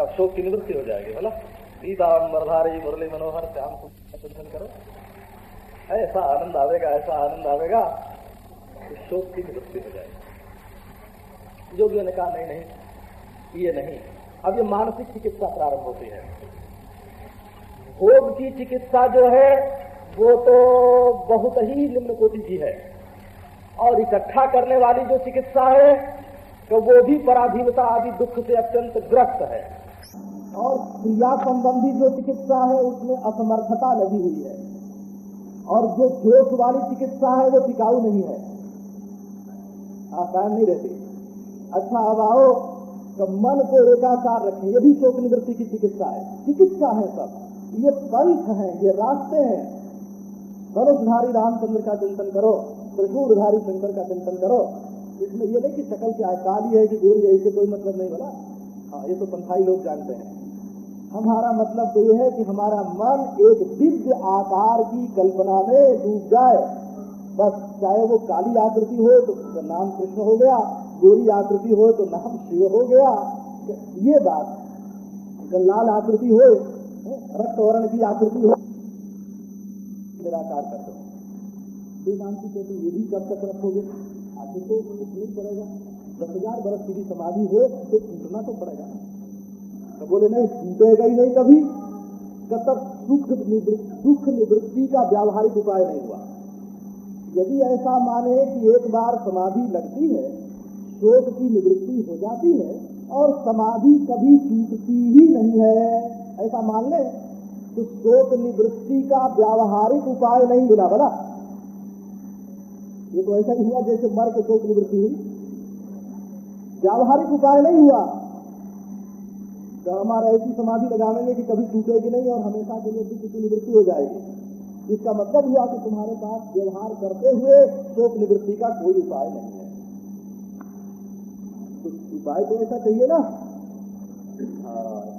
क्या शोक की निवृत्ति हो जाएगी, बोला? पीताम्बरधारी, मुरली मनोहर, श्याम चिंतन करो। ऐसा आनंद आवेगा, ऐसा आनंद आवेगा कि शोक की निवृत्ति हो जाएगी। योगियों ने कहा, नहीं नहीं, ये नहीं। अब ये मानसिक चिकित्सा प्रारंभ होती है। भोग की चिकित्सा जो है, वो तो बहुत ही निम्न कोटि की है। और इकट्ठा करने वाली जो चिकित्सा है तो वो भी पराधीनता आदि दुख से अत्यंत ग्रस्त है। और क्रिया संबंधी जो चिकित्सा है, उसमें असमर्थता लगी हुई है। और जो जोश वाली चिकित्सा है, वो टिकाऊ नहीं है। कायम नहीं रहती। अच्छा अब आओ तो मन को एकाकार रखें। ये भी शोक निवृत्ति की चिकित्सा है। चिकित्सा है सब। ये पंथ है, ये रास्ते हैं। धनुषधारी रामचंद्र का चिंतन करो त्रिशूरधारी शंकर का चिंतन करो। इसमें ये नहीं कि शकल क्या है काली है कि गोरी है, इससे कोई मतलब नहीं बोला। हाँ ये तो पंथाई लोग जानते हैं। हमारा मतलब तो यह है कि हमारा मन एक दिव्य आकार की कल्पना में डूब जाए। बस चाहे वो काली आकृति हो तो नाम कृष्ण हो गया, गोरी आकृति हो तो नाम शिव हो गया। ये बात लाल आकृति हो, रक्त वर्ण की आकृति हो, निराकार कर दो। वेदांति कहते ये भी कब तक रखोगे। आखिर तो पड़ेगा। दस हज़ार बरस की भी समाधि हो तो उठना तो पड़ेगा। तो बोले, नहीं टूटेगा ही नहीं कभी। तब सुख दुख निवृत्ति का व्यावहारिक उपाय नहीं हुआ। यदि ऐसा माने कि एक बार समाधि लगती है, शोक की निवृत्ति हो जाती है और समाधि कभी टूटती ही नहीं है, ऐसा मान ले तो शोक निवृत्ति का व्यावहारिक उपाय नहीं मिला बोला। ये तो ऐसा ही हुआ जैसे मर के शोक निवृत्ति हुई। व्यावहारिक उपाय नहीं हुआ। तो हमारा ऐसी समाधि लगावेंगे कि कभी टूटेगी नहीं और हमेशा के लिए दुख की निवृत्ति हो जाएगी। इसका मतलब हुआ कि तुम्हारे पास व्यवहार करते हुए शोक निवृत्ति का कोई उपाय नहीं है। तो उपाय तो ऐसा चाहिए ना?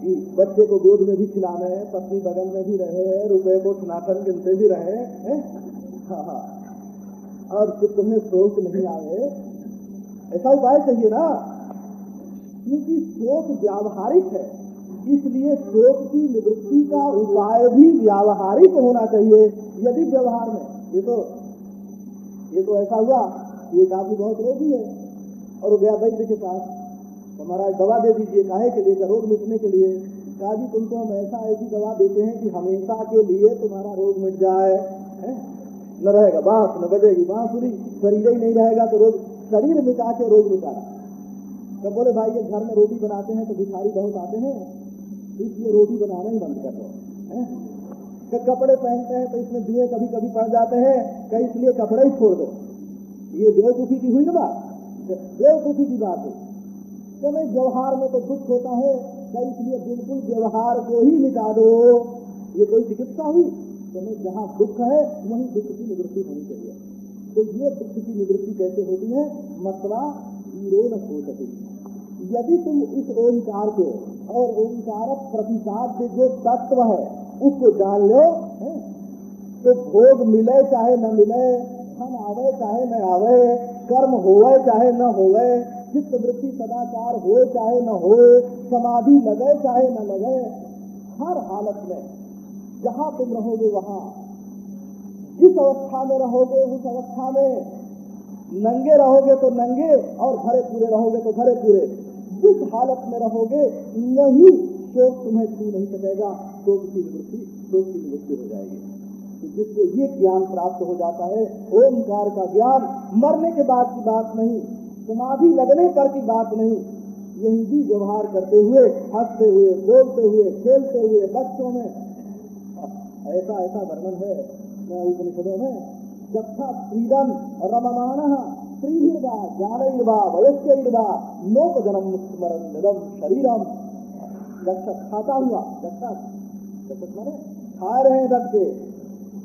कि बच्चे को गोद में भी खिलाने पत्नी बगल में भी रहे रुपए को ठनाठन गिनते भी रहे हाँ हाँ। और फिर तुम्हें शोक नहीं आए। ऐसा उपाय चाहिए ना? क्योंकि शोक व्यावहारिक है, इसलिए शोक की निवृत्ति का उपाय भी व्यावहारिक होना चाहिए, यदि व्यवहार में। ये तो ये तो ऐसा हुआ एक आदमी बहुत रोगी है और गया वैद्य के पास। हमारा दवा दे दीजिए, काहे के लिए? रोग मिटने के लिए? कहा, जी तुमको हम ऐसा ऐसी दवा देते हैं कि हमेशा के लिए तुम्हारा रोग मिट जाए। है? न रहेगा, बाँस न बजेगी बांसुरी, शरीर ही नहीं रहेगा तो रोग, शरीर मिटा के रोग मिटा तो बोले, भाई, ये घर में रोटी बनाते हैं तो भिखारी बहुत आते हैं, इसलिए रोटी बनाना ही बंद कर दो कपड़े पहनते हैं तो इसमें जुए कभी कभी पड़ जाते हैं कहीं इसलिए कपड़े ही छोड़ दो। ये बेवकूफ़ी की हुई ना बात? बेवकूफ़ी की बात है। तो नहीं व्यवहार में तो दुख होता है क्या इसलिए बिल्कुल व्यवहार को ही मिटा दो। ये कोई चिकित्सा हुई? तो नहीं जहाँ दुख है, वहीं दुख की निवृत्ति होनी चाहिए। तो ये दुख की निवृत्ति कैसे होती है? मसला ज़ीरो न हो सके। यदि तुम इस ओंकार को और ओंकार प्रतिपाद जो तत्व है, उसको जान लो, है? तो भोग मिले चाहे न मिले हम आवे चाहे न आवे, कर्म होवे चाहे न होवे चित्त वृत्ति सदाचार हो चाहे न हो समाधि लगे चाहे न लगे, हर हालत में जहाँ तुम रहोगे वहाँ जिस अवस्था में रहोगे, उस अवस्था में नंगे रहोगे तो नंगे और भरे पूरे रहोगे तो भरे पूरे जिस हालत में रहोगे वही शोक तुम्हें छू नहीं सकेगा? शोक की निवृत्ति शोक की निवृत्ति हो जाएगी। तो जिसको ये ज्ञान प्राप्त हो जाता है, ओंकार का ज्ञान, मरने के बाद की बात नहीं, समाधि लगने पर की बात नहीं, यही भी व्यवहार करते हुए, हँसते हुए, बोलते हुए, खेलते हुए, बच्चों में। ऐसा ऐसा वर्णन है उपनिषदों में। जत्था स्त्रीदन खाता हुआ खा रहे हैं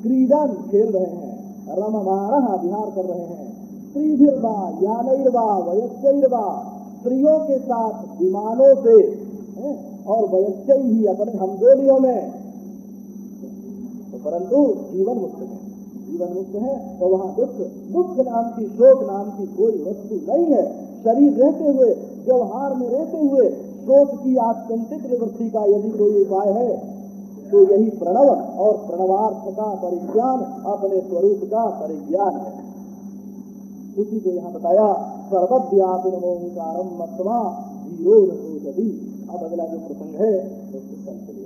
क्रीडन खेल रहे हैं रम रममाण विहार कर रहे हैं। स्त्रीर्वा यानवा वयस्कर्वा, स्त्रियों के साथ विमानों से और वयस्क ही अपने हमदोलियों में। तो परंतु जीवन मुक्त है। जीवन मुक्त है तो वहाँ दुख दुख नाम की, शोक नाम की कोई वस्तु नहीं है। शरीर रहते हुए, व्यवहार में रहते हुए, शोक की आत्यंतिक निवृत्ति का यदि कोई उपाय है तो यही प्रणव और प्रणवार्थ का परिज्ञान अपने स्वरूप का परिज्ञान है। उसी को यहाँ बताया सर्वव्यापिन ओंकारम मत्वा नदी अब अगला जो प्रसंग है, उसको चलिए